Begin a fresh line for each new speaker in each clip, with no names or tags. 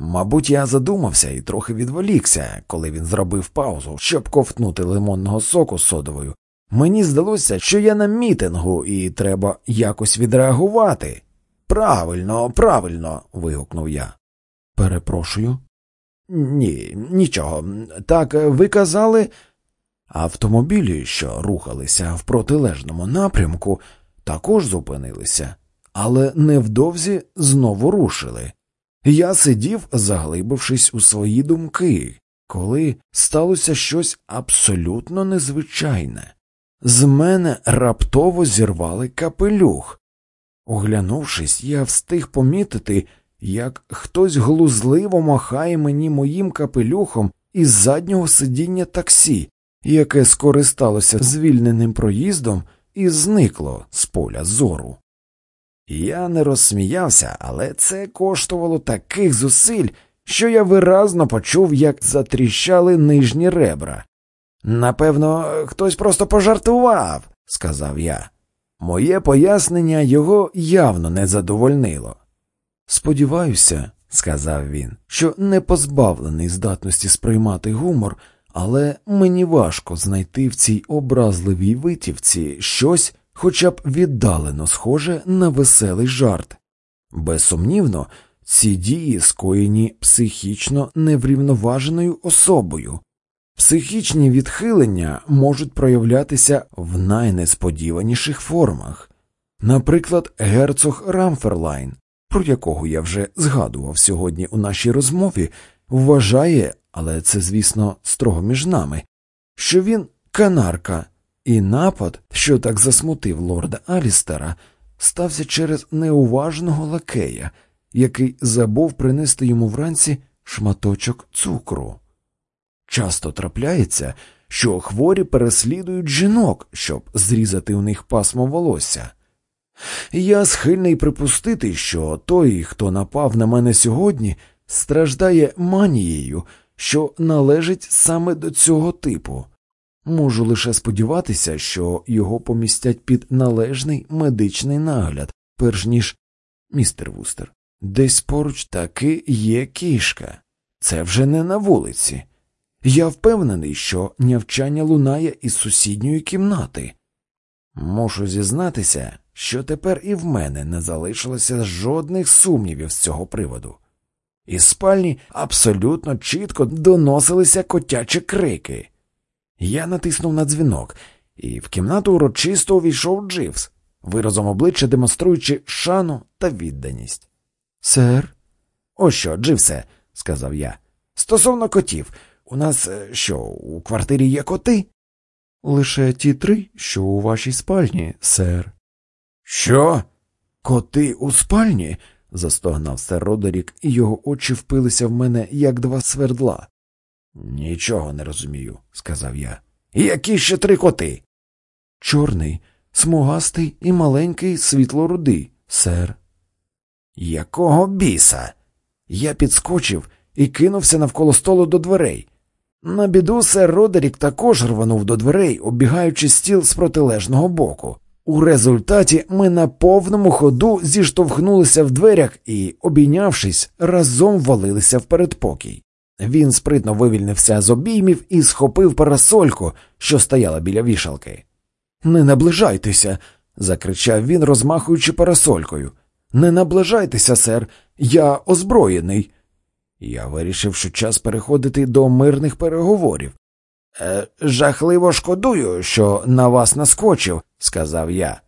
Мабуть, я задумався і трохи відволікся, коли він зробив паузу, щоб ковтнути лимонного соку содовою. Мені здалося, що я на мітингу і треба якось відреагувати. Правильно, правильно. вигукнув я.
Перепрошую.
Ні, нічого. Так ви казали. Автомобілі, що рухалися в протилежному напрямку, також зупинилися, але невдовзі знову рушили. Я сидів, заглибившись у свої думки, коли сталося щось абсолютно незвичайне. З мене раптово зірвали капелюх. Оглянувшись, я встиг помітити, як хтось глузливо махає мені моїм капелюхом із заднього сидіння таксі, яке скористалося звільненим проїздом і зникло з поля зору. Я не розсміявся, але це коштувало таких зусиль, що я виразно почув, як затріщали нижні ребра. Напевно, хтось просто пожартував, сказав я. Моє пояснення його явно не задовольнило. Сподіваюся, сказав він, що не позбавлений здатності сприймати гумор, але мені важко знайти в цій образливій витівці щось, хоча б віддалено схоже на веселий жарт. Безсумнівно, ці дії скоєні психічно неврівноваженою особою. Психічні відхилення можуть проявлятися в найнесподіваніших формах. Наприклад, герцог Рамферлайн, про якого я вже згадував сьогодні у нашій розмові, вважає, але це, звісно, строго між нами, що він канарка, і напад, що так засмутив лорда Алістера, стався через неуважного лакея, який забув принести йому вранці шматочок цукру. Часто трапляється, що хворі переслідують жінок, щоб зрізати у них пасмо волосся. Я схильний припустити, що той, хто напав на мене сьогодні, страждає манією, що належить саме до цього типу. Можу лише сподіватися, що його помістять під належний медичний нагляд, перш ніж містер Вустер. Десь поруч таки є кішка. Це вже не на вулиці. Я впевнений, що нявчання лунає із сусідньої кімнати. Мушу зізнатися, що тепер і в мене не залишилося жодних сумнівів з цього приводу. Із спальні абсолютно чітко доносилися котячі крики. Я натиснув на дзвінок, і в кімнату урочисто увійшов Дживс, виразом обличчя демонструючи шану та відданість.
Сер,
«О що, Дживсе, сказав я. Стосовно котів, у нас е, що, у квартирі є коти?
Лише ті три, що у вашій спальні, сер.
Що? Коти у спальні? застогнав сер Родерік, і його очі впилися в мене, як два свердла. Нічого не розумію, сказав я. Які ще три коти?
Чорний, смугастий і маленький світло-рудий, сер.
Якого біса? Я підскочив і кинувся навколо столу до дверей. На біду сер Родерік також рванув до дверей, обігаючи стіл з протилежного боку. У результаті ми на повному ходу зіштовхнулися в дверях і, обійнявшись, разом валилися в передпокій. Він спритно вивільнився з обіймів і схопив парасольку, що стояла біля вішалки. Не наближайтеся, закричав він, розмахуючи парасолькою. Не наближайтеся, сер, я озброєний. Я вирішив, що час переходити до мирних переговорів. «Е, Жахливо шкодую, що на вас наскочив, сказав я.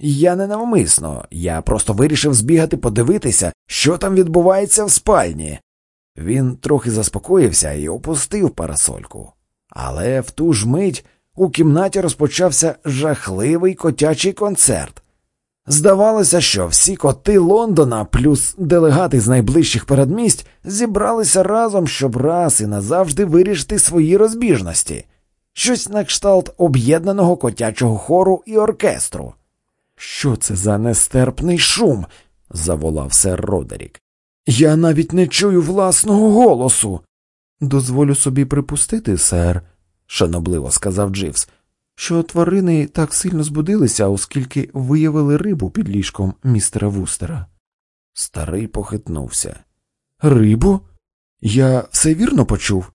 Я не навмисно, я просто вирішив збігати подивитися, що там відбувається в спальні. Він трохи заспокоївся і опустив парасольку. Але в ту ж мить у кімнаті розпочався жахливий котячий концерт. Здавалося, що всі коти Лондона, плюс делегати з найближчих передмість, зібралися разом, щоб раз і назавжди вирішити свої розбіжності, щось на кшталт об'єднаного котячого хору і оркестру. Що це за нестерпний шум? заволав сер Родерік. Я навіть не чую власного голосу.
Дозволю собі припустити, сер, шанобливо сказав Дживс, що тварини так сильно збудилися, оскільки виявили рибу під ліжком містера Вустера.
Старий похитнувся.
Рибу? Я все вірно почув?